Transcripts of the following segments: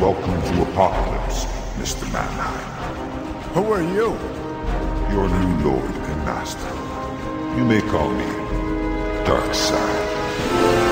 Welcome to Apocalypse, Mr. Mannheim. Who are you? Your new lord and master. You may call me Darkseid.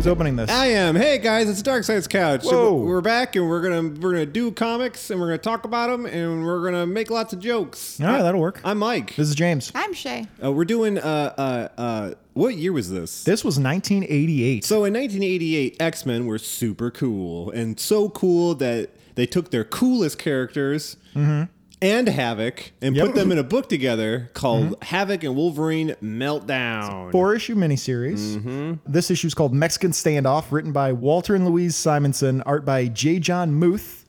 Who's opening this? I am. Hey guys, it's Darkseid's Couch. Whoa. We're back and we're gonna we're gonna do comics and we're gonna talk about them and we're gonna make lots of jokes. All right, that'll work. I'm Mike. This is James. I'm Shay. Uh, we're doing. Uh, uh, uh, what year was this? This was 1988. So in 1988, X Men were super cool and so cool that they took their coolest characters and Havok and Yep. put them in a book together called mm-hmm. Havok and Wolverine Meltdown. Four issue miniseries. Mm-hmm. This issue is called Mexican Standoff, written by Walter and Louise Simonson, art by J. John Muth.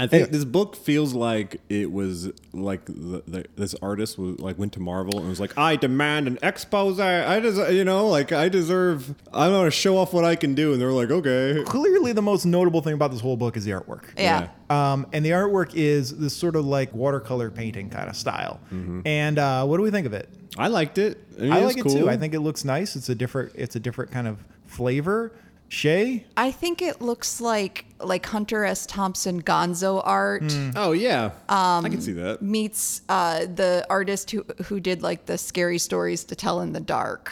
I think this book feels like it was like the, the, this artist was like went to Marvel and was like, I demand an expose. I deserve, you know, like I deserve. I want to show off what I can do, and they're like, okay. Clearly, the most notable thing about this whole book is the artwork. Yeah. Um, and the artwork is this sort of like watercolor painting kind of style. Mm-hmm. And uh, what do we think of it? I liked it. I, mean, I like was it cool. too. I think it looks nice. It's a different. It's a different kind of flavor. Shay, I think it looks like like Hunter S. Thompson Gonzo art Oh yeah, I can see that. meets uh, the artist who who did like the scary stories to tell in the dark.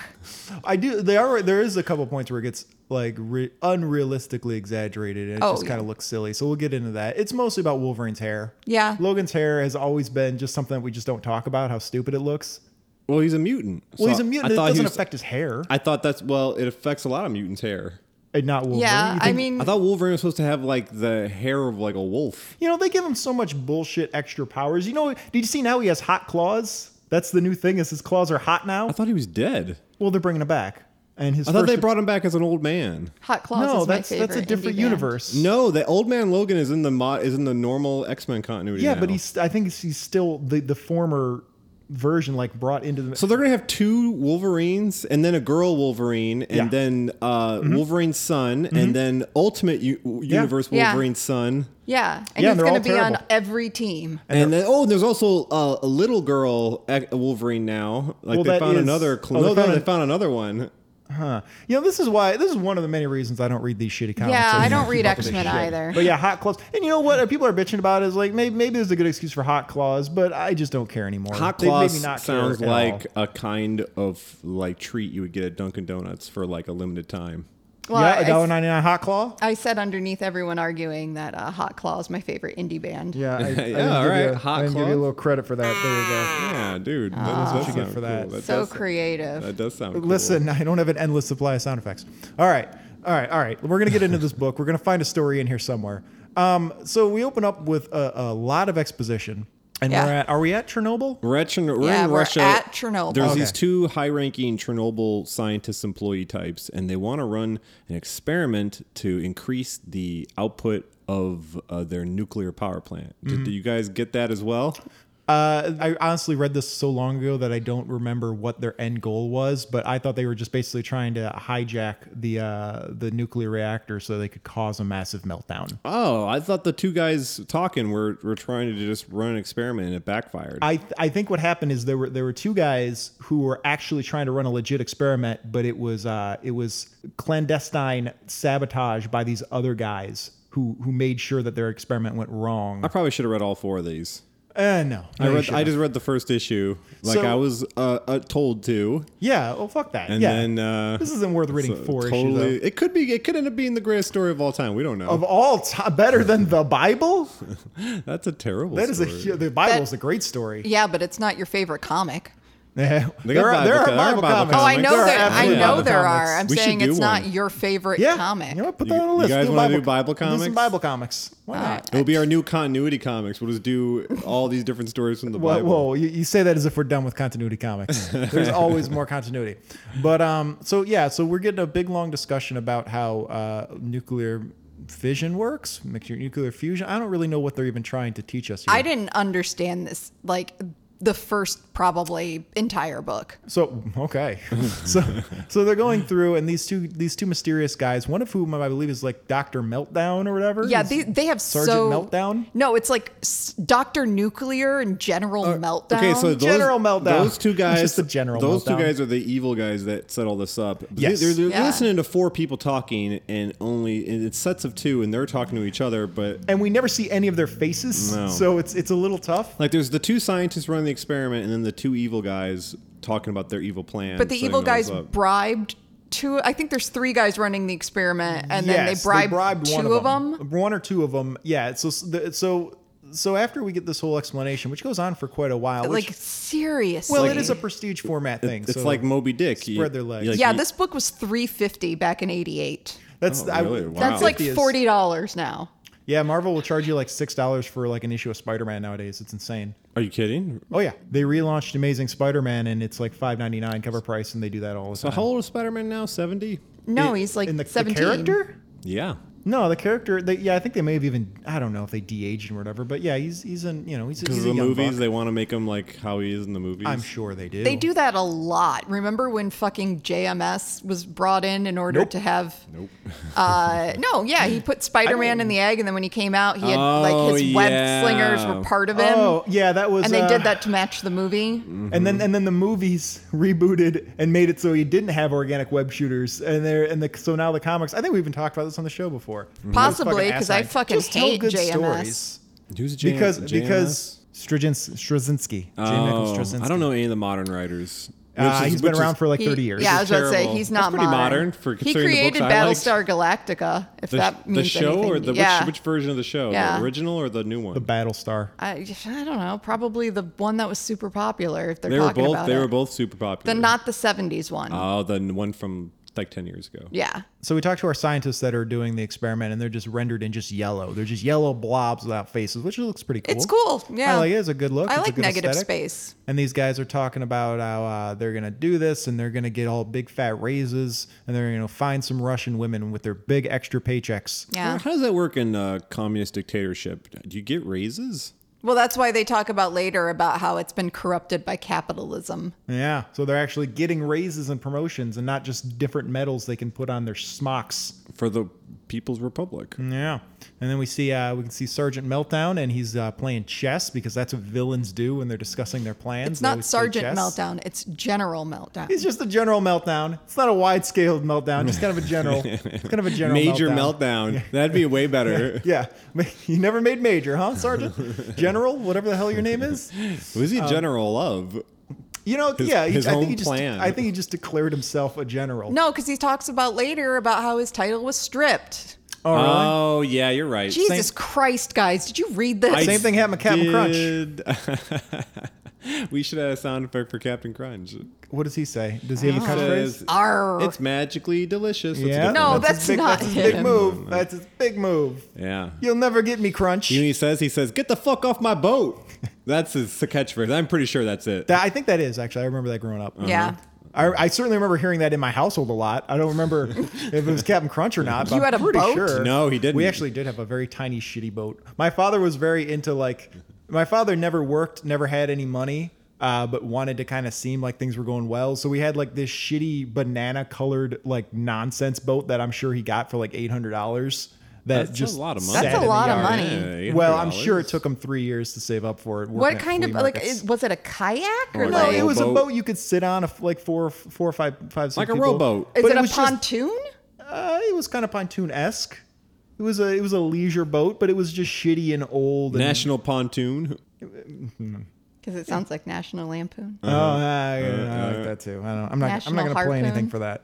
I do. They are. There is a couple points where it gets like re- unrealistically exaggerated, and it Oh, just kind of yeah. looks silly. So we'll get into that. It's mostly about Wolverine's hair. Yeah. Logan's hair has always been just something that we just don't talk about. How stupid it looks. Well, he's a mutant. Well, So he's a mutant. I It thought he doesn't was- affect his hair. I thought that's well. It affects a lot of mutants' hair. And not Wolverine. Yeah, You I think- mean, I thought Wolverine was supposed to have like the hair of like a wolf. you know, they give him so much bullshit extra powers. You know, did you see now he has hot claws? That's the new thing. Is his claws are hot now? I thought he was dead. Well, they're bringing him back. And his I thought first- they brought him back as an old man. Hot Claws no, is my that's favorite. that's a different indie band. universe. No, the old man Logan is in the mod is in the normal X Men continuity. Yeah, now. but he's. I think he's still the the former version, like brought into the. So they're gonna have two Wolverines, and then a girl Wolverine, and Yeah. Mm-hmm. then uh, Wolverine's son, and then Ultimate U- Universe Yeah. Wolverine's son, Yeah, and Yeah, he's they're going all to be on every team. and, then oh, there's also uh, a little girl Wolverine now. Like Well, they found is- another. oh, Cl- they no, found no, a- they found another one. Huh. You know, this is why this is one of the many reasons I don't read these shitty comics. Yeah, I don't read Keep up with X-Men either. But yeah, hot claws. And you know what? People are bitching about is like maybe maybe there's a good excuse for hot claws, but I just don't care anymore. Hot They've Claws me not sounds like all. a kind of like treat you would get at Dunkin' Donuts for like a limited time. Well, yeah, I- a dollar ninety nine hot claw. I said underneath everyone arguing that uh, Hot Claw is my favorite indie band. Yeah, I, I Yeah, all give right, you, hot I didn't give you a little credit for that. There you go. Yeah, dude, that, That's does what you get sound for that. cool. That So does- creative. That does sound. Cool. Listen, I don't have an endless supply of sound effects. All right, all right, all right. We're gonna get into this book. We're gonna find a story in here somewhere. Um, so we open up with a, a lot of exposition, and Yeah. we're at. Are we at Chernobyl? We're at Chern- we're Yeah, in we're Russia. at Chernobyl. There's Okay. these two high-ranking Chernobyl scientist employee types, and they want to run an experiment to increase the output of uh, their nuclear power plant. Mm-hmm. Did, do you guys get that as well? Uh, I honestly read this so long ago that I don't remember what their end goal was, but I thought they were just basically trying to hijack the uh, the nuclear reactor so they could cause a massive meltdown. Oh, I thought the two guys talking were were trying to just run an experiment and it backfired. I I think what happened is there were there were two guys who were actually trying to run a legit experiment, but it was uh, it was clandestine sabotage by these other guys who who made sure that their experiment went wrong. I probably should have read all four of these. Uh, no, I No, you read. I just read the first issue, like So- I was uh, uh, told to, yeah. Oh fuck that. and yeah. then uh, this isn't worth reading so four totally, issues. Though. It could be. It could end up being the greatest story of all time. We don't know. Of all time, better than the Bible. That's a terrible. That is a story. hu- the Bible That- is a great story. Yeah, but it's not your favorite comic. Yeah, there are, Bible there are co- there are Bible Bible comics. Oh, I know There are there. I know there are. I'm We saying do it's not your favorite Yeah, comic. You know what? Put You- that on the you list. guys do wanna Bible, do Bible Do some comics? Bible comics. Why not? It'll be our new continuity comics. We'll just do all these different stories from the Bible. whoa, you, you say that as if we're done with continuity comics. There's always more continuity. But um, so yeah, so we're getting a big long discussion about how uh, nuclear fission works, nuclear fusion. I don't really know what they're even trying to teach us here. I didn't understand this. Like the first probably entire book. So okay, so so they're going through, and these two these two mysterious guys, one of whom I believe is like Doctor Meltdown or whatever. Yeah, they, they have Sergeant so Meltdown. No, it's like Doctor Nuclear and General Meltdown. Uh, Okay, so those, General Meltdown. Those two guys, just a general Those meltdown. two guys are the evil guys that set all this up. But Yes. they're, they're Yeah. listening to four people talking, and only and it's sets of two, and they're talking to each other. But and we never see any of their faces, No. so it's it's a little tough. like, there's the two scientists running the experiment, and then the two evil guys talking about their evil plan. but the evil guys bribed two. I think there's three guys running the experiment, and then Yes, they bribed, two one of them. one or two of them. Yeah. So so so after we get this whole explanation, which goes on for quite a while, which, Like seriously. well, it is a prestige format thing. It's so like Moby Dick. You- spread their legs. like, yeah, you- this book was 350 back in 88. that's Oh, I- Wow. That's like $40 now. Yeah, Marvel will charge you like six dollars for like an issue of Spider-Man nowadays. It's insane. Are you kidding? Oh yeah, they relaunched Amazing Spider-Man and it's like five ninety nine cover price, and they do that all the So time. how old is Spider-Man now? Seventy. No, In- he's like in the, the 17. character? Yeah. No, the character. They, yeah, I think they may have even. I don't know if they de-aged or whatever, but yeah, he's he's in. You know, he's, Because he's of a the young movies, buck. they want to make him like how he is in the movies. I'm sure they do. They do that a lot. Remember when fucking JMS was brought in in order Nope. to have? Nope. Uh, no, yeah, he put Spider-Man in the egg, and then when he came out, he had like Oh, his web yeah. slingers were part of him, Oh yeah, that was. and they uh, did that to match the movie. And then and then the movies rebooted and made it so he didn't have organic web shooters, and there and the so now the comics. I think we even talked about this on the show before. Possibly, because I fucking Just tell hate good JMS. stories. Who's J- because JMS? because Straczynski, Straczynski, J. Nicholas Oh, Straczynski. I don't know any of the modern writers. Uh, Which is- he's been which around is- for like He- 30 years. Yeah, I was about to say terrible. he's That's not pretty modern for he considering the created books I liked. Battlestar Galactica. If the, that the means show anything. or the yeah. which, which version of the show? Yeah. The original or the new one? the Battlestar. I, I don't know. Probably the one that was super popular. If they're they were talking both about they it. were both super popular. the not the '70s one. Oh, the one from like ten years ago. yeah. So we talked to our scientists that are doing the experiment, and they're just rendered in just yellow. They're just yellow blobs without faces, which looks pretty cool. It's cool. Yeah. I like it. It's a good look. I It's a like good negative aesthetic. space. And these guys are talking about how uh, they're gonna do this, and they're gonna get all big fat raises, and they're gonna find some Russian women with their big extra paychecks. Yeah. How does that work in uh, communist dictatorship? Do you get raises? Well, that's why they talk about later about how it's been corrupted by capitalism. Yeah, so they're actually getting raises and promotions, and not just different medals they can put on their smocks. For the People's Republic. Yeah, and then we see uh, we can see Sergeant Meltdown, and he's uh, playing chess because that's what villains do when they're discussing their plans. It's They not Sergeant. Meltdown. It's General Meltdown. He's just a general meltdown. It's not a wide scale meltdown, just kind of a general. it's kind of a general Major meltdown. meltdown. That'd be way better. Yeah, you never made major, huh, Sergeant? General, whatever the hell your name is. Who's he general of? You know, His- yeah. his I think own he just, plan. I think he just declared himself a general. no, because he talks about later about how his title was stripped. Oh, really? Oh yeah, you're right. Jesus Christ, guys! Did you read this? I Same thing happened with Captain Crunch. did- we should have a sound effect for Captain Crunch. What does he say? Does he have a catchphrase? Arr. it's magically delicious. That's a Yeah. different No, one. that's his big, not that's his big him. move. That's his big move. yeah. You'll never get me, Crunch. You know what he says? He says, "Get the fuck off my boat." That's his catchphrase. I'm pretty sure that's it. That- I think that is actually. I remember that growing up. Yeah. I, I certainly remember hearing that in my household a lot. I don't remember if it was Captain Crunch or not. But You I'm had a pretty boat? Sure. No, he didn't. We actually did have a very tiny, shitty boat. My father was very into like. My father never worked, never had any money, uh, but wanted to kind of seem like things were going well. So we had like this shitty banana-colored like nonsense boat that I'm sure he got for like eight hundred dollars. That That's just a lot of money. That's a in the lot of yard. money. Yeah, Well, I'm sure it took him three years to save up for it. What kind of flea like is, was it a kayak or Or No, like it was a boat you could sit on, if like four, four or five, five, six like a people. rowboat. is But it, a was just- pontoon? uh, it was kind of pontoon esque. It was a it was a leisure boat, but it was just shitty and old. And, National pontoon. Because it sounds like National Lampoon. Oh, I, I like that too. I don't, I'm not. I'm National not gonna play anything for that.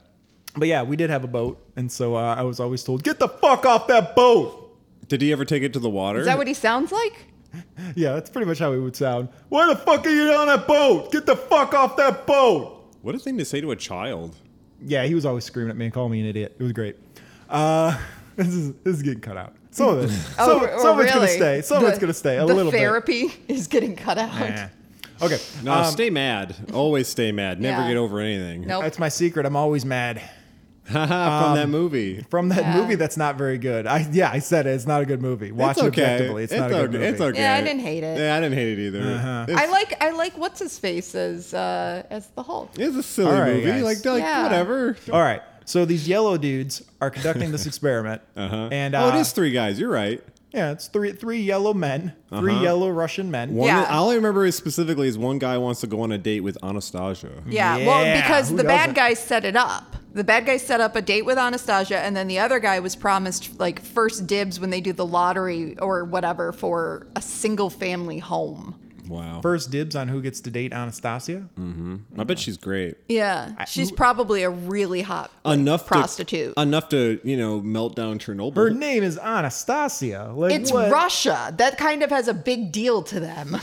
But yeah, we did have a boat, and so uh, I was always told, "Get the fuck off that boat." Did he ever take it to the water? Is that what he sounds like? Yeah, that's pretty much how he would sound. Why the fuck are you on that boat? Get the fuck off that boat. What a thing to say to a child. Yeah, he was always screaming at me and calling me an idiot. It was great. Uh, this is this is getting cut out. Some of it, some, Oh, some of it's gonna stay. Some of it's gonna stay a the little therapy is getting cut out. bit. Eh. Okay, No, um, stay mad. Always stay mad. Never Yeah. get over anything. Nope. that's my secret. I'm always mad. from Um, that movie. from that Yeah. movie that's not very good. I yeah, I said it. It's not a good movie. Watch it's it okay. objectively. It's, not a good movie. It's okay. Yeah, I didn't hate it. Yeah, I didn't hate it either. Uh-huh. I like I like what's his face as uh, as the Hulk. it's a silly All right, movie. guys. Like, like Yeah. whatever. All right. So these yellow dudes are conducting this experiment, Uh-huh. and uh, oh, it is three guys. You're right. yeah, it's three three yellow men, 3 Uh-huh. yellow Russian men. One, Yeah. All I remember is specifically is one guy wants to go on a date with Anastasia. Yeah, Yeah, well, because who the bad doesn't? guy set it up. The bad guy set up a date with Anastasia, and then the other guy was promised like first dibs when they do the lottery or whatever for a single family home. Wow. First dibs on who gets to date Anastasia. Mm-hmm. I bet she's great. Yeah, she's probably a really hot like, Enough prostitute. To, enough to you know melt down Chernobyl. Her name is Anastasia. Like it's what? Russia. That kind of has a big deal to them.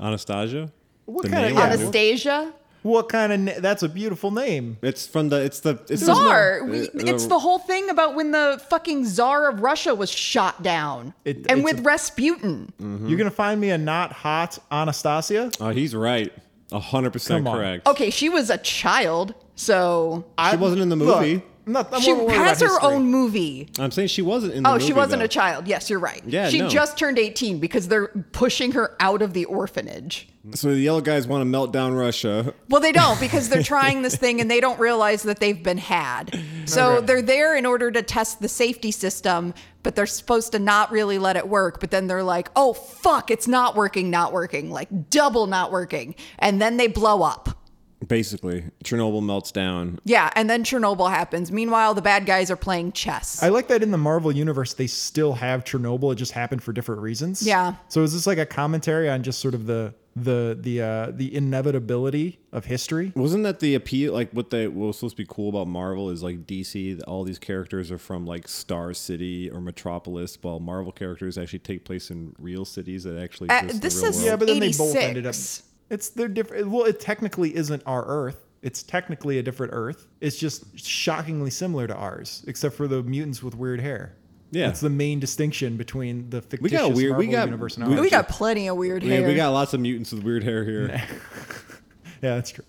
Anastasia. What The kinda- name? yeah, Anastasia, What kind of? Na- that's a beautiful name. It's from the. It's the. It's Tsar. The, We- uh, it's the whole thing about when the fucking czar of Russia was shot down, It- and with a- Rasputin. You're gonna find me a not hot Anastasia. Oh, he's right. A hundred percent Come on. correct. Okay, she was a child, so She wasn't in the movie. I'm not, I'm she has her history. own movie. I'm saying she wasn't in the Oh, movie. she wasn't though. a child. Yes, you're right. Yeah, she no. just turned 18 because they're pushing her out of the orphanage. So the yellow guys want to melt down Russia. Well, they don't because they're trying this thing and they don't realize that they've been had. So Okay. they're there in order to test the safety system, but they're supposed to not really let it work. But then they're like, oh, fuck, it's not working, not working, like double not working. And then they blow up. Basically, Chernobyl melts down. Yeah. And then Chernobyl happens. Meanwhile, the bad guys are playing chess. I like that in the Marvel universe they still have Chernobyl. It just happened for different reasons. Yeah. So is this like a commentary on just sort of the the the uh, the inevitability of history? Wasn't that the appeal? Like what they what was supposed to be cool about Marvel is like DC. All these characters are from like Star City or Metropolis, while Marvel characters actually take place in real cities that actually Uh, this is- Yeah, but then they both 86. ended up. It's they're different. Well, it technically isn't our Earth. It's technically a different Earth. It's just shockingly similar to ours, except for the mutants with weird hair. Yeah. that's the main distinction between the fictitious got weird- we Marvel got- universe and ours. we got plenty of weird Yeah, hair. we got lots of mutants with weird hair here. yeah, that's true.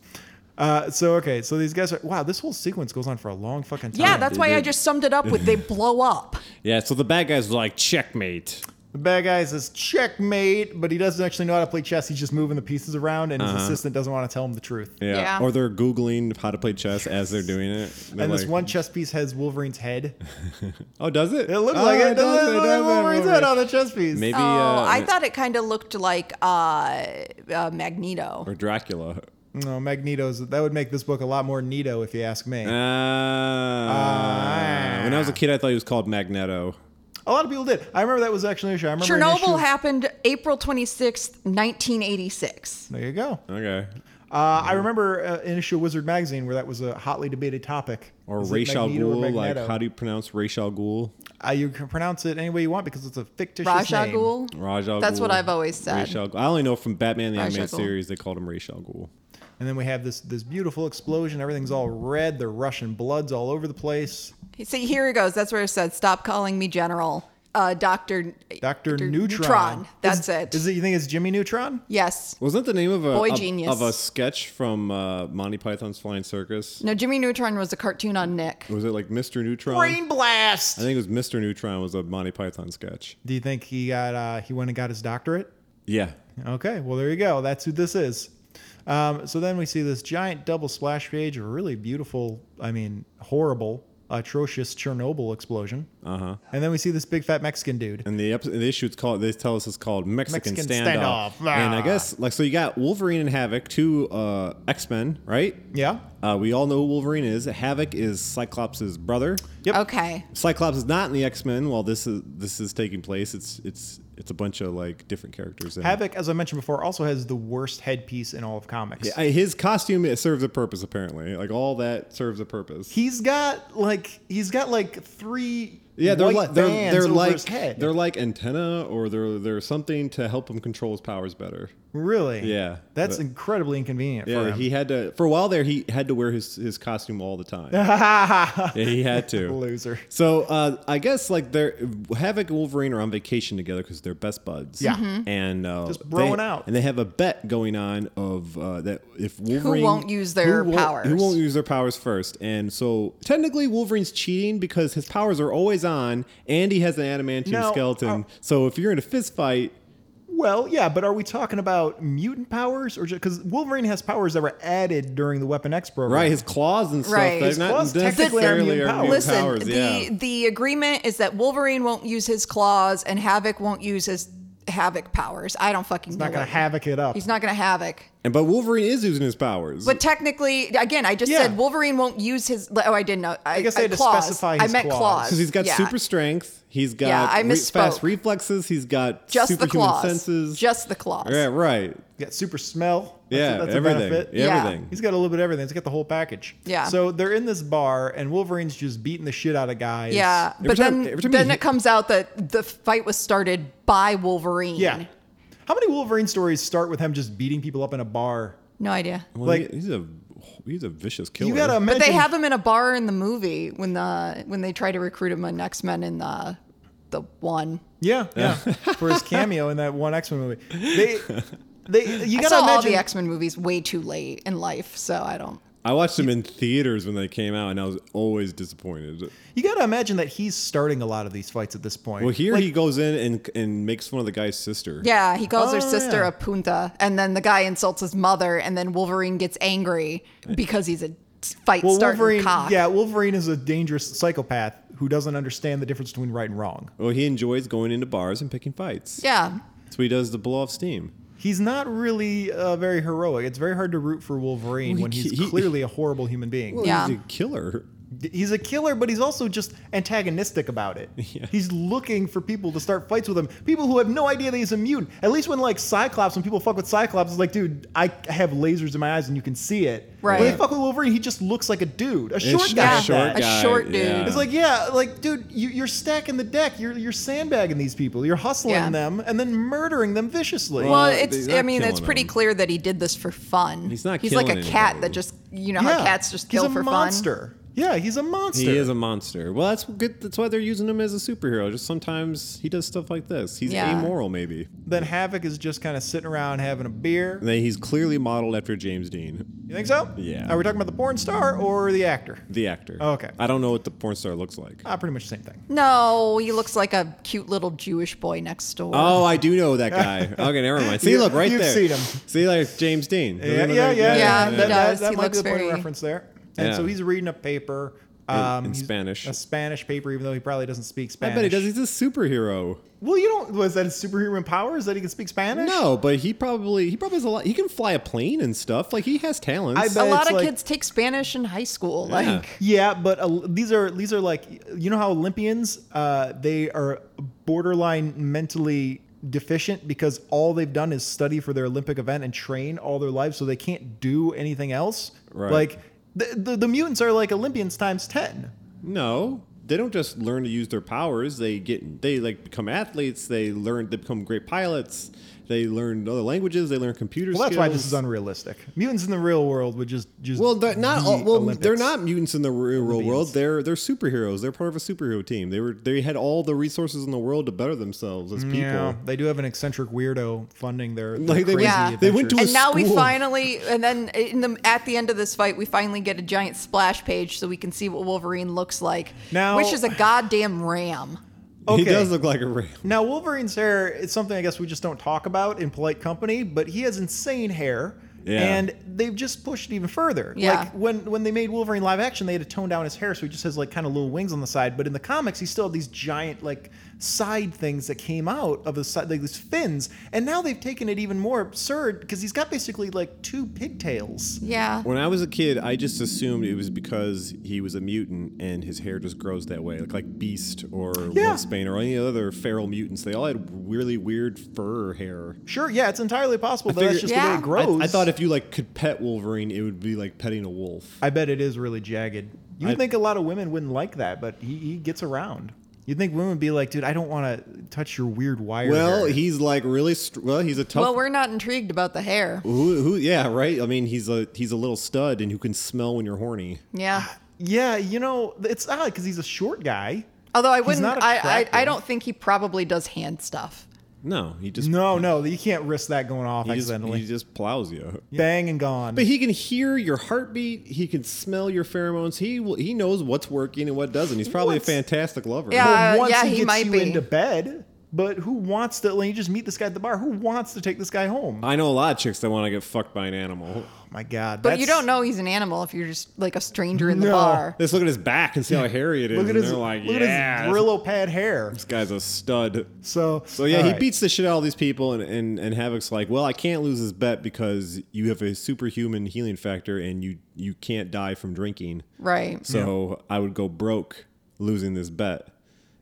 Uh, so okay, so these guys are wow. This whole sequence goes on for a long fucking time. yeah, that's They why I just summed it up with they blow up. yeah, so the bad guys were like checkmate. The bad guy says checkmate, but he doesn't actually know how to play chess. He's just moving the pieces around, and his assistant doesn't want to tell him the truth. Yeah. Yeah. Or they're googling how to play chess as they're doing it. They're And this like, one chess piece has Wolverine's head. Oh, does it? It looks Oh, like it. does, does it look does like have Wolverine's Wolverine. head on the chess piece. Maybe Oh, uh, I thought it kind of looked like uh, uh, Magneto. or Dracula. No, Magneto's. That would make this book a lot more neato, if you ask me. Ah. when I was a kid, I thought he was called Magneto. A lot of people did. I remember that was actually an issue. I remember an Chernobyl issue- happened April 26th, 1986. There you go. Okay. Uh, I remember uh, an issue of Wizard magazine where that was a hotly debated topic. Or Is it Ra's al Magneto or Ghul. Like, Magneto? how do you pronounce Ra's al Ghul? Uh, you can pronounce it any way you want because it's a fictitious Raja name. Ghul. Raj al That's what I've always said. Ra's al Ghul. I only know from Batman the Ra's al Animated Ghul. Series, they called him Ra's al Ghul. And then we have this this beautiful explosion. Everything's all red. The Russian blood's all over the place. See, here it goes. That's where it said, "Stop calling me General." Uh, Doctor Doctor Neutron. That's is, it. Is it? You think it's Jimmy Neutron? yes. Wasn't that the name of a Boy of, genius. of a sketch from uh, Monty Python's Flying Circus? No, Jimmy Neutron was a cartoon on Nick. Was it like Mr. Neutron? Brain blast. I think it was Mr. Neutron was a Monty Python sketch. Do you think he got uh, he went and got his doctorate? Yeah. Okay, well there you go. That's who this is. Um, so then we see this giant double splash page, a really beautiful, I mean, horrible, atrocious Chernobyl explosion. Uh huh. And then we see this big fat Mexican dude. And the episode, the issue it's called. They tell us it's called Mexican, Mexican standoff. standoff. And I Ah. guess like so you got Wolverine and Havok, two uh, X Men, right? Yeah. Uh, we all know who Wolverine is. Havok is Cyclops' brother. Yep. Okay. Cyclops is not in the X Men while this is this is taking place. It's it's it's a bunch of like different characters. in it. Havok, as I mentioned before, also has the worst headpiece in all of comics. I- His costume it serves a purpose apparently. Like all that serves a purpose. He's got like he's got like three Yeah, they're like they're, they're like they're like antenna or they're they're something to help him control his powers better. really. Yeah, that's but- incredibly inconvenient for Yeah, he had to for a while there. He had to wear his his costume all the time. yeah, he had to. Loser. So uh, I guess like they're Havok and Wolverine are on vacation together because they're best buds. Yeah. Mm-hmm. Mhm. and uh, Just broing they- out. And they have a bet going on of uh, that if Wolverine who won't use their who won't- powers. who won't use their powers first. And so technically Wolverine's cheating because his powers are always on, and he has an adamantium Now, skeleton. uh, so if you're in a fist fight, Well, yeah, but are we talking about mutant powers or just because Wolverine has powers that were added during the Weapon X program? right, his claws and stuff, Right. they're His not claws technically are mutant powers. mutant Listen, powers. the the agreement is that Wolverine won't use his claws and Havok won't use his Havok powers. I don't fucking He's know. not going what- to havoc it up. He's not going to Havoc. And but Wolverine is using his powers. But technically, again, I just Yeah. said Wolverine won't use his. Oh, I didn't know. I, guess they had to claws. specify I meant claws. claws because he's got Yeah. super strength, he's got Yeah, I re- fast reflexes, he's got just the superhuman claws. senses. Just the claws. yeah, right. He's got super smell. That's Yeah, a, that's everything. a benefit. Yeah, Yeah. everything. He's got a little bit of everything. He's got the whole package. Yeah. So they're in this bar, and Wolverine's just beating the shit out of guys. Yeah, Every but time- then every time then he- it comes out that the fight was started by Wolverine. Yeah. How many Wolverine stories start with him just beating people up in a bar? No idea. Well, Like- he- he's a he's a vicious killer. You gotta But imagine. they have him in a bar in the movie when the when they try to recruit him in X Men in the the one. Yeah, yeah. for his cameo in that one X Men movie. They, they. You gotta saw all imagine. the X Men movies way too late in life, so I don't. I watched them in theaters when they came out, and I was always disappointed. you gotta imagine that he's starting a lot of these fights at this point. Well, here Like, he goes in and and makes fun of the guy's sister. Yeah, he calls her Oh, sister yeah. a punta, and then the guy insults his mother, and then Wolverine gets angry because he's a fight Well, starting Wolverine. cock. Yeah, Wolverine is a dangerous psychopath who doesn't understand the difference between right and wrong. Well, he enjoys going into bars and picking fights. yeah. That's what he does the blow off steam. He's not really uh, very heroic. It's very hard to root for Wolverine Well, he when he's he- clearly a horrible human being. Well, Yeah. he's a killer. He's a killer, but he's also just antagonistic about it. He's looking for people to start fights with him. People who have no idea that he's a mutant. At least when like Cyclops, when people fuck with Cyclops, it's like, dude, I have lasers in my eyes and you can see it. Right. When they fuck with Wolverine, he just looks like a dude, a short sh- guy. Yeah, short that. a short dude. yeah. It's like, yeah, like, dude, you, you're stacking the deck. You're you're sandbagging these people. You're hustling Yeah. them and then murdering them viciously. Well, Well, it's. I mean, it's pretty him. clear that he did this for fun. He's not He's like a killing cat that just, you know, how cats just kill for fun. he's a for monster. Yeah, he's a monster. He is a monster. Well, that's good. That's why they're using him as a superhero. Just sometimes he does stuff like this. He's Yeah. amoral, maybe. then Havok is just kind of sitting around having a beer. And then he's clearly modeled after James Dean, You think so? Yeah. Are we talking about the porn star or the actor? the actor. Oh, okay. I don't know what the porn star looks like. Ah, pretty much the same thing. No, he looks like a cute little Jewish boy next door. Oh, I do know that guy. okay, never mind. See, You- look right you've there. seen him. See, like James Dean. Yeah, yeah, yeah. Yeah, yeah. he That, that, does. that He might looks be the point very- of reference there. And Yeah. so he's reading a paper. In- Um, in he's- Spanish. A Spanish paper, even though he probably doesn't speak Spanish. I Spanish. bet he does. He's a superhero. Well, you don't. Was that his superhero powers that he can speak Spanish? No, but he probably he probably has a lot. He can fly a plane and stuff. Like he has talents. I a bet a lot of like- kids take Spanish in high school. Yeah. Like, Yeah, but uh, these are these are like you know how Olympians uh, they are borderline mentally deficient because all they've done is study for their Olympic event and train all their lives, so they can't do anything else. Right. Like the, the mutants are like Olympians times ten. No, they don't just learn to use their powers. They get they like become athletes. They learn they become great pilots. They learn other languages. They learn computer Well, that's skills. why this is unrealistic. Mutants in the real world would just just Well, they're not. All, well, Olympics. they're not mutants in the real world. They're they're superheroes. They're part of a superhero team. They were they had all the resources in the world to better themselves as people. Yeah, they do have an eccentric weirdo funding their, their Like, they crazy went- yeah. they went to a and now we finally, and then in the at the end of this fight, we finally get a giant splash page so we can see what Wolverine looks like. Now- which is a goddamn ram. He Okay. does look like a ram. Now, Wolverine's hair is something I guess we just don't talk about in polite company, but he has insane hair. Yeah. And they've just pushed it even further. Yeah. Like when when they made Wolverine live action, they had to tone down his hair so he just has like kind of little wings on the side. But in the comics, he still had these giant like side things that came out of his side, like these fins. And now they've taken it even more absurd because he's got basically like two pigtails. Yeah. When I was a kid, I just assumed it was because he was a mutant and his hair just grows that way, like like Beast or Yeah. Wolfsbane or any other feral mutants. They all had really weird fur hair. Sure, yeah, it's entirely possible that that's figured- just the way it grows. I, I thought if you like could pet Wolverine, it would be like petting a wolf. I bet it is really jagged. You would I- think a lot of women wouldn't like that, but he, he gets around. You'd think women would be like, dude, I don't want to touch your weird wire. Well, hair." he's like really str- well. He's a tough. Well, we're not intrigued about the hair. who, who? Yeah, right. I mean, he's a he's a little stud, and who can smell when you're horny. Yeah. yeah, you know, it's odd because he's a short guy. Although I wouldn't, not I, I, I attractive. don't think he probably does hand stuff. No, he just No, no, you can't risk that going off he just, accidentally. he just plows you. Bang and gone. But he can hear your heartbeat. He can smell your pheromones. He will- he knows what's working and what doesn't. He's probably What's- a fantastic lover. Yeah. But Uh, once yeah, he, he gets might you be. into bed, but who wants to? Like, you just meet this guy at the bar. Who wants to take this guy home? I know a lot of chicks that want to get fucked by an animal. oh my god! But you that's- don't know he's an animal if you're just like a stranger in the No. bar. They just look at his back and see how hairy it is. Look at and his they're like, look yeah, at his Brillo pad hair. this guy's a stud. So So yeah, all he right. beats the shit out of these people, and, and and Havok's like, well, I can't lose this bet because you have a superhuman healing factor, and you you can't die from drinking. Right. So I would go broke losing this bet.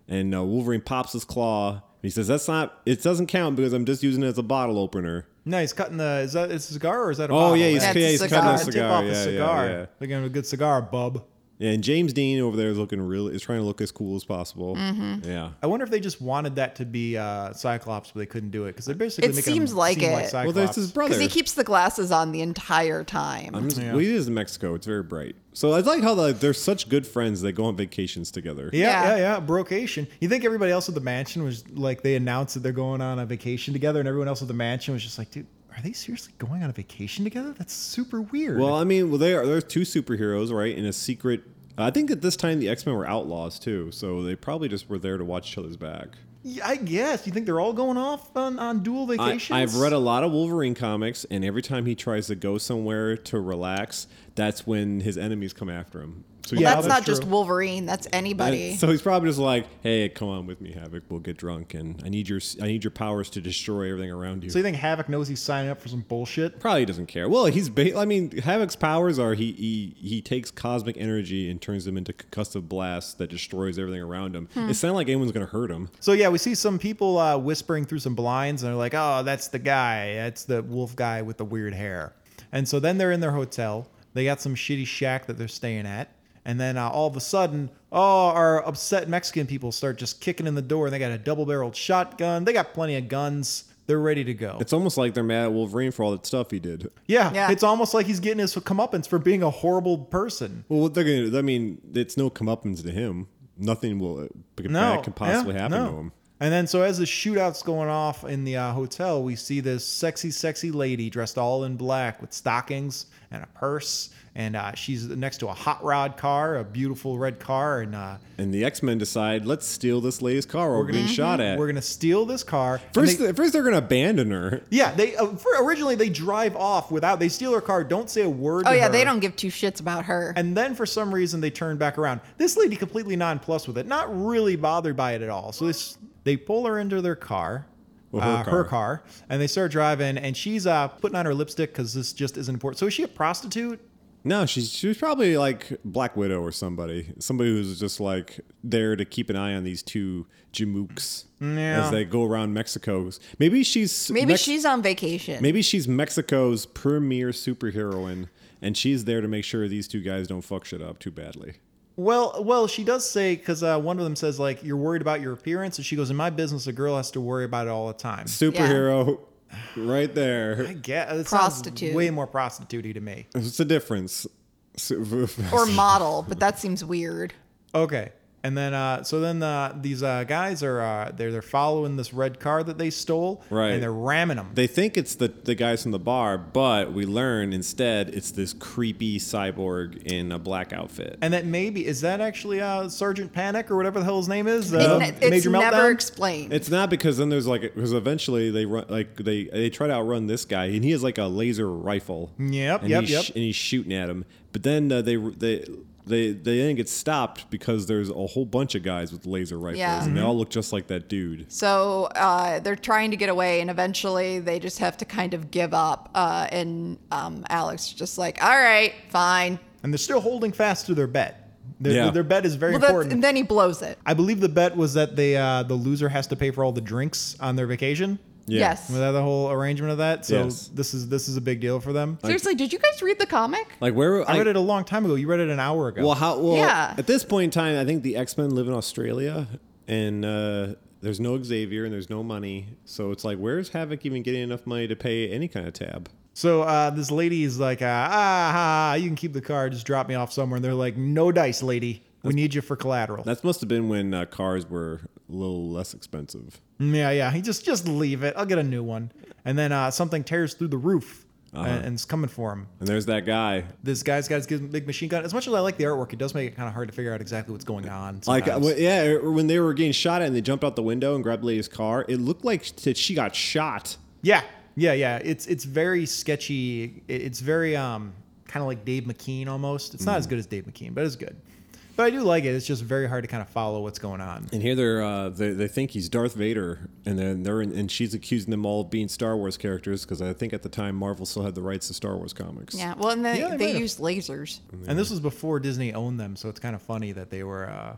And uh, Wolverine pops his claw. He says, "That's not. It doesn't count because I'm just using it as a bottle opener." No, he's cutting the. Is that is a cigar or is that a Oh bottle? yeah, he's, That's yeah, a he's cigar. cutting a Tip Tip cigar. off yeah, a yeah, cigar. yeah. Look at a good cigar, bub. Yeah, and James Dean over there is looking really Is trying to look as cool as possible. Mm-hmm. Yeah. I wonder if they just wanted that to be uh, Cyclops, but they couldn't do it because they're basically It making seems him like seem it. like Well, Cyclops. Well, that's his brother. Because he keeps the glasses on the entire time. I'm just, Yeah. Well, he is in Mexico. It's very bright. So I like how like, they're such good friends. They go on vacations together. Yeah, Yeah. yeah, yeah. Brocation. You think everybody else at the mansion was like they announced that they're going on a vacation together, and everyone else at the mansion was just like, dude, are they seriously going on a vacation together? That's super weird. Well, I mean, well, they are. There's two superheroes, right? In a secret. I think at this time the X Men were outlaws too, so they probably just were there to watch each other's back. Yeah, I guess. You think they're all going off on, on dual I, vacations? I've read a lot of Wolverine comics, and every time he tries to go somewhere to relax, that's when his enemies come after him. So Yeah, that's, that's not just. Wolverine. That's anybody. And so he's probably just like, "Hey, come on with me, Havok. We'll get drunk, and I need your I need your powers to destroy everything around you." So you think Havok knows he's signing up for some bullshit? Probably doesn't care. Well, he's. Ba- I mean, Havok's powers are he he he takes cosmic energy and turns them into concussive blasts that destroys everything around him. It sounds like anyone's gonna hurt him. So yeah, we see some people uh, whispering through some blinds, and they're like, "Oh, that's the guy. That's the wolf guy with the weird hair." And so then they're in their hotel. They got some shitty shack that they're staying at, and then uh, all of a sudden, oh, our upset Mexican people start just kicking in the door, and they got a double-barreled shotgun. They got plenty of guns. They're ready to go. It's almost like they're mad at Wolverine for all that stuff he did. yeah, Yeah. it's almost like he's getting his comeuppance for being a horrible person. Well, what they're gonna. do- I mean, it's no comeuppance to him. Nothing will uh, no, bad could possibly yeah, happen no. to him. And then, so as the shootout's going off in the uh, hotel, we see this sexy, sexy lady dressed all in black with stockings and a purse, and uh, she's next to a hot rod car, a beautiful red car, and uh, And the X Men decide, let's steal this lady's car. We're, getting shot at. we're gonna steal this car. First, they- first they're gonna abandon her. yeah, they uh, for, originally they drive off without. They steal her car, don't say a word. oh to yeah, her, they don't give two shits about her. And then for some reason they turn back around. This lady completely nonplussed with it, not really bothered by it at all. So this they pull her into their car. Well, her uh, her car. car, and they start driving, and she's uh, putting on her lipstick because this just isn't important. So is she a prostitute? No, she's she was probably like Black Widow or somebody, somebody who's just like there to keep an eye on these two jamooks Yeah. as they go around Mexico. Maybe she's Maybe Mex- she's on vacation. maybe she's Mexico's premier superheroine, and she's there to make sure these two guys don't fuck shit up too badly. Well, well, she does say because uh, one of them says like you're worried about your appearance, and she goes, "In my business, a girl has to worry about it all the time." Superhero, right there. I get it. Prostitute. Way more prostitutey to me. It's a difference. Or model, but that seems weird. Okay. And then, uh, so then uh, these uh, guys are uh, they're they're following this red car that they stole, Right. And they're ramming them. They think it's the, the guys from the bar, but we learn instead it's this creepy cyborg in a black outfit. and that maybe is that actually uh, Sergeant Panic or whatever the hell his name is? It- Uh, it's Major never Meltdown? explained. It's not because then there's like because eventually they run like they they try to outrun this guy and he has like a laser rifle. Yep, and yep, he's, yep. And he's shooting at him, but then uh, they they. They, they then get stopped because there's a whole bunch of guys with laser rifles Yeah. and they Mm-hmm. all look just like that dude. So uh, they're trying to get away, and eventually they just have to kind of give up. Uh, and um, Alex is just like, "All right, fine." and they're still holding fast to their bet. Their, Yeah. their bet is very Well, important. and then he blows it. I believe the bet was that they uh, the loser has to pay for all the drinks on their vacation. Yeah. Yes. Was that the whole arrangement of that? So Yes. this is this is a big deal for them. Seriously, did you guys read the comic? Like where I read it a long time ago. You read it an hour ago. Well, how? Well, Yeah. at this point in time, I think the X Men live in Australia. and uh, there's no Xavier and there's no money. So it's like, where's Havok even getting enough money to pay any kind of tab? So uh, this lady is like, uh, ah, you can keep the car, just drop me off somewhere. And they're like, no dice, lady. We need you for collateral. That must have been when uh, cars were a little less expensive. Yeah, yeah. He just just leave it. I'll get a new one. And then uh, something tears through the roof Uh-huh. and, and it's coming for him. And there's that guy. This guy's got his big machine gun. As much as I like the artwork, it does make it kind of hard to figure out exactly what's going on. Like, sometimes. uh, yeah, when they were getting shot at and they jumped out the window and grabbed lady's car, it looked like that she got shot. yeah, yeah, yeah. It's it's very sketchy. It's very um kind of like Dave McKean almost. It's Mm. not as good as Dave McKean, but it's good. But I do like it. It's just very hard to kind of follow what's going on. And here they're uh, they, they think he's Darth Vader, and then they're in, and she's accusing them all of being Star Wars characters because I think at the time Marvel still had the rights to Star Wars comics. Yeah. Well, and they, Yeah, they they might have. used lasers. And this was before Disney owned them, so it's kind of funny that they were, uh,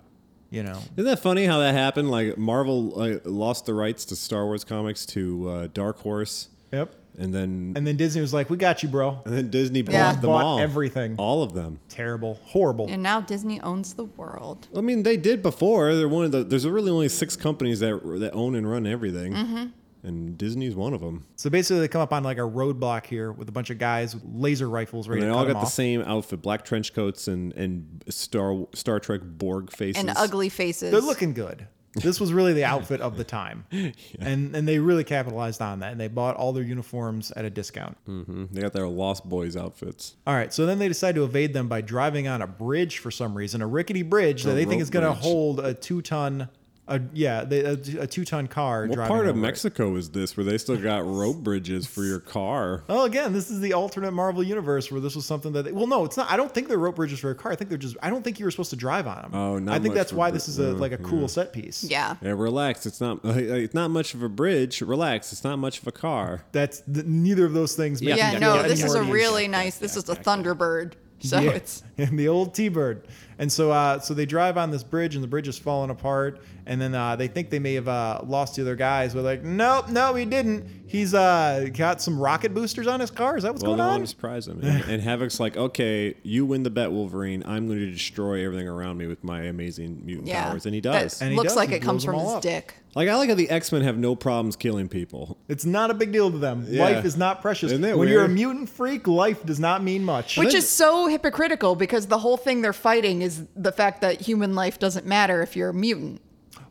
you know, Isn't that funny how that happened? Like Marvel uh, lost the rights to Star Wars comics to uh, Dark Horse, yep. And then And then Disney was like, "We got you, bro." and then Disney bought Yeah. them Bought all, everything. all of them. Terrible, horrible. And now Disney owns the world. I mean, they did before. They're one of the. There's really only six companies that that own and run everything, Mm-hmm. and Disney's one of them. So basically, they come up on like a roadblock here with a bunch of guys with laser rifles ready And they to all cut got them the off. same outfit: black trench coats and and Star Star Trek Borg faces And ugly faces. They're looking good. This was really the outfit of the time, and and they really capitalized on that. And they bought all their uniforms at a discount. Mhm. They got their Lost Boys outfits. All right, so then they decide to evade them by driving on a bridge for some reason, a rickety bridge that they think is going to hold a two ton, a, yeah, they, a, a two ton car. What driving part of over. Mexico is this where they still got rope bridges for your car? Oh, again, this is the alternate Marvel universe where this was something that. They, well, no, it's not. I don't think they're rope bridges for a car. I think they're just. I don't think you were supposed to drive on them. Oh, not I think much that's why bri- this is a uh, like a cool yeah. set piece. Yeah. Yeah, relax. It's not. It's not much of a bridge. Relax. It's not much of a car. That's the, neither of those things. Make Yeah, no, this is a really nice. This is a Thunderbird. So Yeah. it's and the old T-bird. And so, uh, so they drive on this bridge, and the bridge is falling apart. And then uh, they think they may have uh, lost the other guys. But like, nope, no, he didn't. He's uh, got some rocket boosters on his car. Is that what's Well, going they on? want to surprise him. And, and Havok's like, okay, you win the bet, Wolverine. I'm going to destroy everything around me with my amazing mutant yeah. powers. And he That does. And he looks does. like He it comes from his up. dick. like, I like how the X Men have no problems killing people. It's not a big deal to them. Yeah. Life is not precious. Isn't When that you're a mutant freak, life does not mean much. Which is so hypocritical because the whole thing they're fighting is the fact that human life doesn't matter if you're a mutant.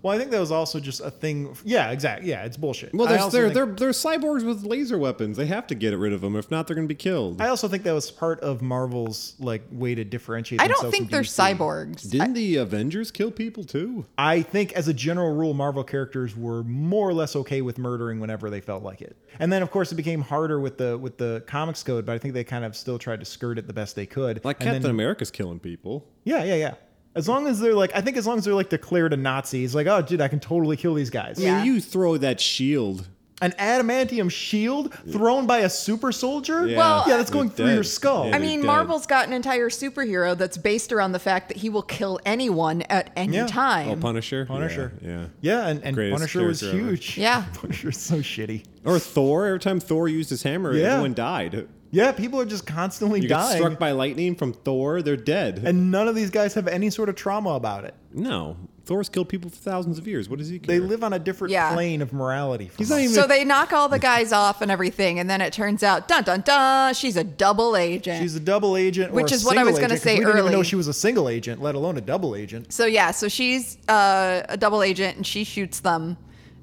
Well, I think that was also just a thing. Yeah, exactly. Yeah, it's bullshit. Well, I they're, they're, they're, they're cyborgs with laser weapons. They have to get rid of them. If not, they're going to be killed. I also think that was part of Marvel's like way to differentiate. I don't themselves think from they're DC. cyborgs. Didn't the Avengers kill people too? I think, as a general rule, Marvel characters were more or less okay with murdering whenever they felt like it. And then, of course, it became harder with the with the comics code. But I think they kind of still tried to skirt it the best they could. Like And Captain then- America's killing people. Yeah, yeah, yeah. As long as they're like, I think as long as they're like declared a Nazi, he's like, oh, dude, I can totally kill these guys. I mean, Yeah. you throw that shield. An adamantium shield thrown by a super soldier. Yeah. Well, yeah, that's going They're through your dead. skull. Yeah, I they're mean, dead. Marvel's got an entire superhero that's based around the fact that he will kill anyone at any Yeah. time. Oh, Punisher. Punisher. Yeah. yeah. Yeah, and, and Greatest Punisher was character ever. huge. Yeah. Punisher's so shitty. Or Thor. Every time Thor used his hammer, Yeah. everyone died. Yeah, people are just constantly You get dying. struck by lightning from Thor, they're dead. and none of these guys have any sort of trauma about it. no, Thor's killed people for thousands of years. What does he They live on a different Yeah. plane of morality. From He's not even. So they knock all the guys off and everything, and then it turns out, dun dun dun, she's a double agent. She's a double agent, or Which a is what I was gonna agent, 'cause say we didn't even know she was a single agent, let alone a double agent. so yeah, so she's uh, a double agent, and she shoots them,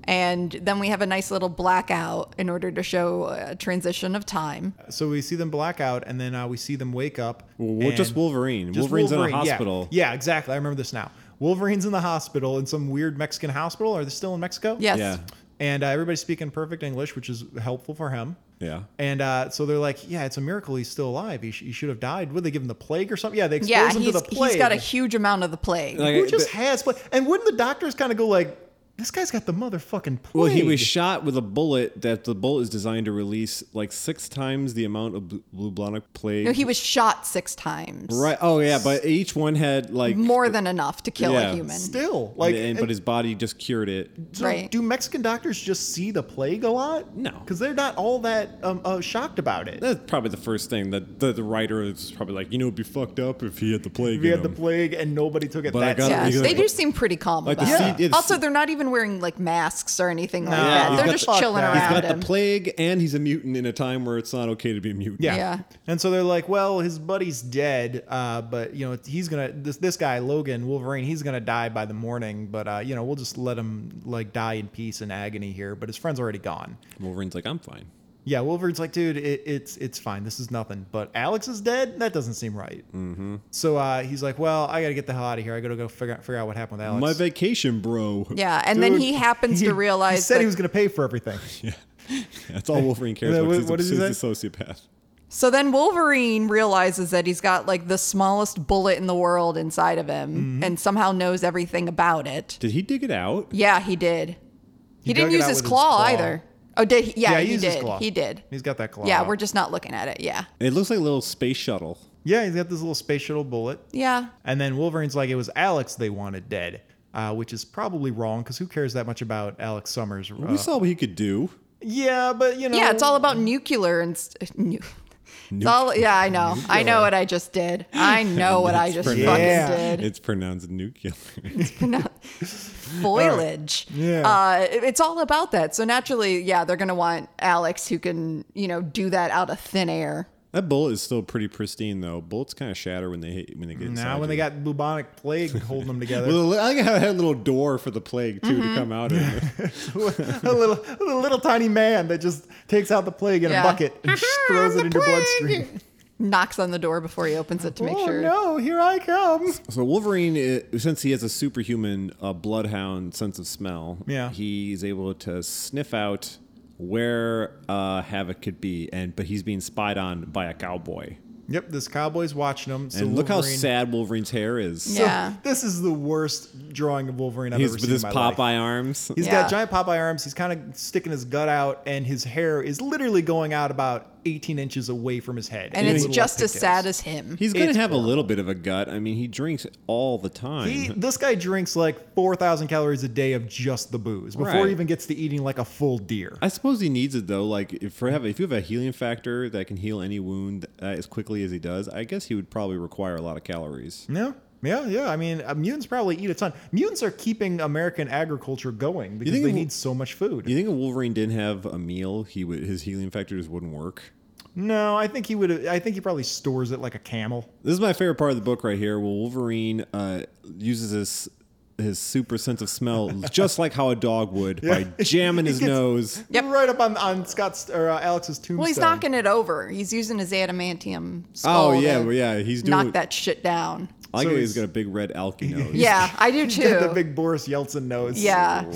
and then we have a nice little blackout in order to show a transition of time. So we see them blackout, and then uh, we see them wake up. Well, well, just Wolverine. just Wolverine's Wolverine, in a hospital. Yeah. exactly. I remember this now. Wolverine's in the hospital in some weird Mexican hospital. Are they still in Mexico? Yes. Yeah. And uh, everybody's speaking perfect English, which is helpful for him. Yeah. And uh, so they're like, yeah, it's a miracle he's still alive. He, sh- he should have died. Would they give him the plague or something? Yeah, they expose Yeah, him to the plague. he's got a huge amount of the plague. Like, Who just the- has plague? And wouldn't the doctors kind of go like, This guy's got the motherfucking plague. Well, he was shot with a bullet that the bullet is designed to release like six times the amount of bl- bubonic plague. No, he was shot six times. right. Oh yeah, but each one had like More than enough to kill Yeah. a human. still like. and, but his body just cured it. so Right. Do Mexican doctors just see the plague a lot? No. because they're not all that um, uh, shocked about it. That's probably the first thing that the, the writer is probably like, you know, it'd be fucked up if he had the plague. If he in had the plague and nobody took it But I that got- Yeah, Because- they do seem pretty calm Like the about seed- it. it's- Also, they're not even wearing like masks or anything like No, that. he's They're got just the- chilling Fuck that. He's around got the plague, and he's a mutant in a time where it's not okay to be a mutant. Yeah. Yeah. And so they're like, well, his buddy's dead, uh, but you know he's gonna this this guy Logan Wolverine, he's gonna die by the morning, but uh, you know we'll just let him like die in peace and agony here. But his friend's already gone. Wolverine's like, I'm fine. Yeah, Wolverine's like, dude, it, it's it's fine. This is nothing. But Alex is dead. That doesn't seem right. Mm-hmm. So uh, he's like, well, I gotta get the hell out of here. I gotta go figure out, figure out what happened with Alex. My vacation, bro. Yeah, and then he happens he- to realize he said that, he was gonna pay for everything. yeah, That's all Wolverine cares about. what- 'cause what he's, did he he's a sociopath. So then Wolverine realizes that he's got like the smallest bullet in the world inside of him Mm-hmm. and somehow knows everything about it. Did he dig it out? Yeah, he did. He, He didn't use his with his claw, claw. either. Oh, did he? Yeah, he he, used his did. claw. He did. He's got that claw. Yeah, out. we're just not looking at it. Yeah. It looks like a little space shuttle. yeah, he's got this little space shuttle bullet. Yeah. And then Wolverine's like, it was Alex they wanted dead, uh, which is probably wrong because who cares that much about Alex Summers? Uh, we saw what he could do. yeah, but you know, Yeah, it's all about nuclear and st- nu- It's all, yeah, I know. I know what I just did. I know what I just It's fucking Yeah. did. It's pronounced nuclear. It's pronounced foliage. Yeah. Uh, it- it's all about that. So naturally, yeah, they're gonna want Alex who can, you know, do that out of thin air. That bullet is still pretty pristine, though. Bullets kind of shatter when they hit, when they get inside. now when they got bubonic plague holding them together, Well, I think I had a little door for the plague too Mm-hmm. to come out. of. a little, a little tiny man that just takes out the plague in Yeah. a bucket and throws it in your bloodstream. Knocks on the door before he opens it to make sure. oh sure. no, here I come. So Wolverine, i- since he has a superhuman uh, bloodhound sense of smell, Yeah. he's able to sniff out where uh, Havok could be, and but he's being spied on by a cowboy. Yep, this cowboy's watching him. So and look how sad Wolverine's hair is. So Yeah. this is the worst drawing of Wolverine I've He's ever with seen his in my life. Popeye arms. He's Yeah. got giant Popeye arms. He's kind of sticking his gut out, and his hair is literally going out about 18 inches away from his head. And His it's just as sad as him. He's gonna It's have a little bit of a gut. I mean, he drinks all the time. He, this guy drinks like 4,000 calories a day of just the booze before Right. he even gets to eating like a full deer. I suppose he needs it though. Like if for have if you have a healing factor that can heal any wound uh, as quickly as he does, I guess he would probably require a lot of calories. Yeah, yeah, yeah. I mean, uh, mutants probably eat a ton. Mutants are keeping American agriculture going because think they need so much food. You think if Wolverine didn't have a meal, he would his healing factor just wouldn't work. no, I think he would. I think he probably stores it like a camel. This is my favorite part of the book right here. Where Wolverine uh, uses his his super sense of smell just like how a dog would by jamming his nose. Yep. Right up on on Scott's or uh, Alex's tombstone. Well, he's knocking it over. He's using his adamantium Oh yeah, to well, yeah, he's doing. knock that shit down. I like So how he's he's- got a big red alky nose. Yeah, I do He's got the big Boris Yeltsin nose. Yeah.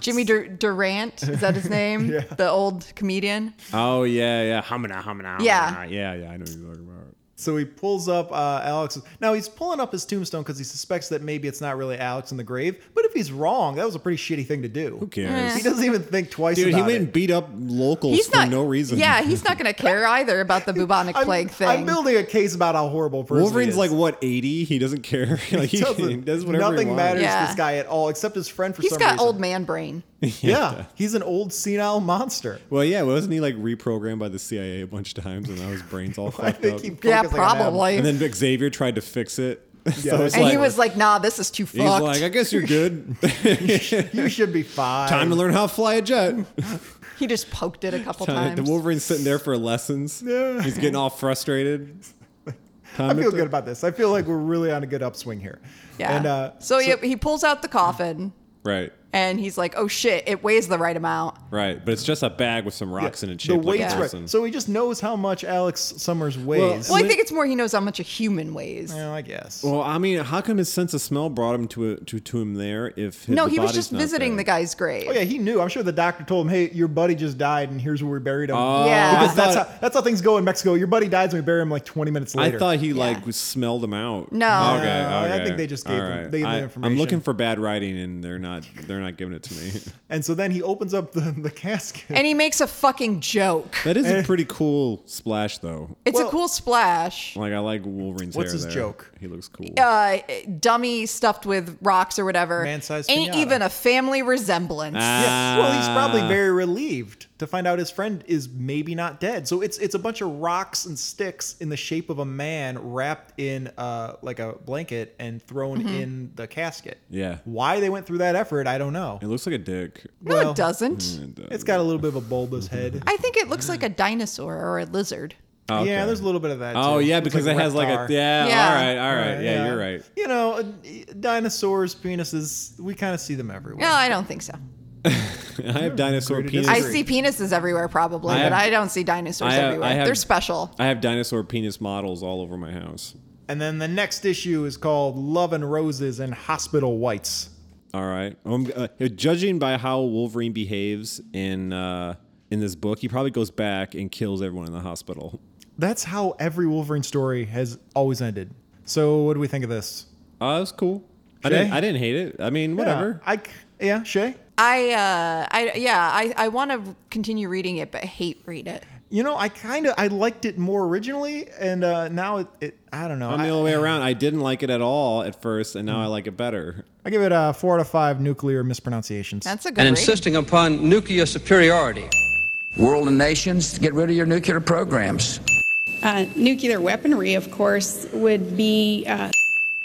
Jimmy Dur- Durant, is that his name? Yeah. The old comedian. Oh yeah, yeah. Humana, humana. Yeah. humana. yeah, yeah. I know what you're talking about. So he pulls up uh, Alex. Now he's pulling up his tombstone because he suspects that maybe it's not really Alex in the grave. But if he's wrong, that was a pretty shitty thing to do. Who cares? He doesn't even think twice Dude, he about went it. and beat up locals He's for not no reason. Yeah, he's not going to care either about the bubonic I'm, plague thing. I'm building a case about how horrible a person he Wolverine's is. like what eighty? He doesn't care. like he, Doesn't- he does whatever Nothing he wants. matters Yeah. to this guy at all, except his friend for He's some got reason. old man brain. Yeah, he's an old senile monster. Well, yeah, wasn't he like reprogrammed by the CIA a bunch of times, and now his brain's all I fucked up? he Yeah, focusing on him. probably. And then Vic Xavier tried to fix it. Yeah, so and like, he was like, "Nah, this is too fucked." he's fucked." like, I guess you're good. You should be fine. Time to learn how to fly a jet. he just poked it a couple the times. The Wolverine's sitting there for lessons. Yeah. He's getting all frustrated. I feel to- good about this. I feel like we're really on a good upswing here. yeah. And uh, so, he, he pulls out the coffin Right, and he's like, "Oh shit, it weighs the right amount." right. But it's just a bag with some rocks in it the shaped like weight's a right. So he just knows how much Alex Summers weighs. Well, I think it's more he knows how much a human weighs. Well, I guess. Well, I mean, how come his sense of smell brought him to a, to to him there? If his, no, the he was body's just not visiting there? the guy's grave. Oh yeah, he knew. I'm sure the doctor told him, "Hey, your buddy just died, and here's where we buried him." Oh, Yeah. because that's thought, how that's how things go in Mexico. Your buddy dies, and we bury him like 20 minutes later. I thought he Yeah. like smelled him out. No. Okay, No, I okay. think they just gave All him- right. they gave him I, information. I'm looking for bad writing, and they're not they're not giving it to me. And so then he opens up the, the casket. And he makes a fucking joke. That is a pretty cool splash, though. It's Well- a cool splash. Like I like Wolverine's What's hair. his there. joke? He looks cool. Uh, dummy stuffed with rocks or whatever. Man-sized Ain't pinata. even a family resemblance. Yeah. Well, he's probably Ah. very relieved to find out his friend is maybe not dead. So it's it's a bunch of rocks and sticks in the shape of a man wrapped in uh like a blanket and thrown Mm-hmm. in the casket. Yeah. Why they went through that effort, I don't know. It looks like a dick. no, well, it doesn't. It does. It's got a little bit of a bulbous head. I think it looks like a dinosaur or a lizard. Okay. Yeah, there's a little bit of that. Oh yeah, Looks because it has like a Reptar. yeah. Yeah. All right, all right. Yeah, you're right. You know, uh, dinosaurs, penises, we kind of see them everywhere. No, I don't think so. I have dinosaur Agree penis. I see penises everywhere probably, I have- but I don't see dinosaurs I have- everywhere. I have- They're special. I have dinosaur penis models all over my house. And then the next issue is called Love and Roses and Hospital Whites. All right. Um, uh, judging by how Wolverine behaves in uh, in this book, he probably goes back and kills everyone in the hospital. That's how every Wolverine story has always ended. So, what do we think of this? Oh, was cool. I didn't. I didn't hate it. I mean, whatever. Yeah, I c- yeah, Shay. I uh I yeah, I, I want to continue reading it but hate read it. You know, I kind of I liked it more originally, and uh, now it, it I don't know. I'm the other way around. I didn't like it at all at first, and now I like it better. I give it a four out of five nuclear mispronunciations. That's a good and read. insisting upon nuclear superiority. World and nations, get rid of your nuclear programs. Uh, nuclear weaponry, of course, would be uh,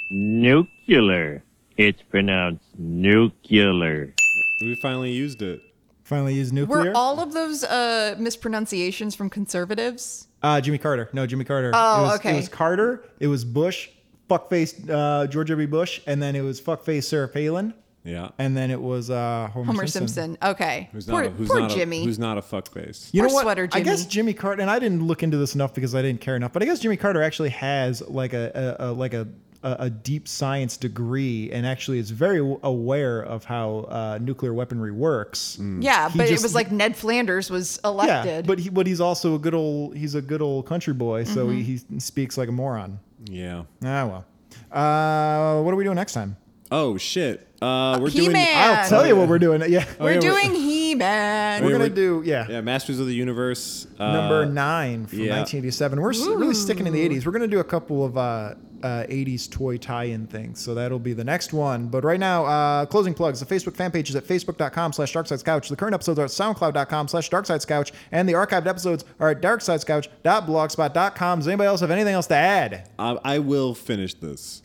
Nuclear. It's pronounced nuclear. We finally used it. Finally, used nuclear. Were all of those uh mispronunciations from conservatives? uh, Jimmy Carter. No, Jimmy Carter. Oh, it was, okay. It was Carter. It was Bush. Fuckface uh, George W. Bush, and then it was fuckface Sarah Palin, Yeah. and then it was uh, Homer, Homer Simpson. Simpson. Okay. Who's poor not? A, who's poor not Jimmy. A, who's not a fuckface? You know Poor what? sweater I guess Jimmy. Jimmy Carter, and I didn't look into this enough because I didn't care enough. But I guess Jimmy Carter actually has like a, a, a like a, a a deep science degree, and actually is very aware of how uh, nuclear weaponry works. yeah, He but just- it was like Ned Flanders was elected. Yeah, but he, but he's also a good old he's a good old country boy, so Mm-hmm. he, he speaks like a moron. Yeah. Ah well. Uh, what are we doing next time? Oh shit. Uh, we're He-Man. doing. I'll tell you what we're doing. Yeah, we're yeah, doing He-Man. we're yeah, gonna do yeah. Yeah, Masters of the Universe. Uh, number nine from yeah. 1987. We're s- really sticking in the 80s. We're going to do a couple of uh, uh, 80s toy tie-in things, so that'll be the next one. But right now, uh, closing plugs. The Facebook fan page is at facebook.com slash darkseidscouch. The current episodes are at soundcloud.com slash darkseidscouch, and the archived episodes are at darkseidscouch.blogspot.com. Does anybody else have anything else to add? I, I will finish this.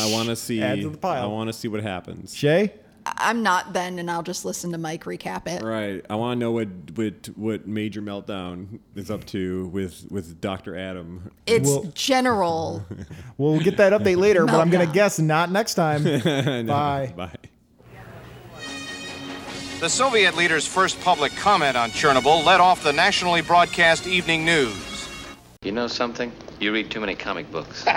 I want to see. Add to the pile. I want to see what happens. Shay? I'm not then, and I'll just listen to Mike recap it. Right. I want to know what what what Major Meltdown is up to with with Doctor Adam. It's Well- general. We'll get that update later, but I'm going to guess not next time. No, Bye. Bye. The Soviet leader's first public comment on Chernobyl led off the nationally broadcast evening news. You know something? You read too many comic books.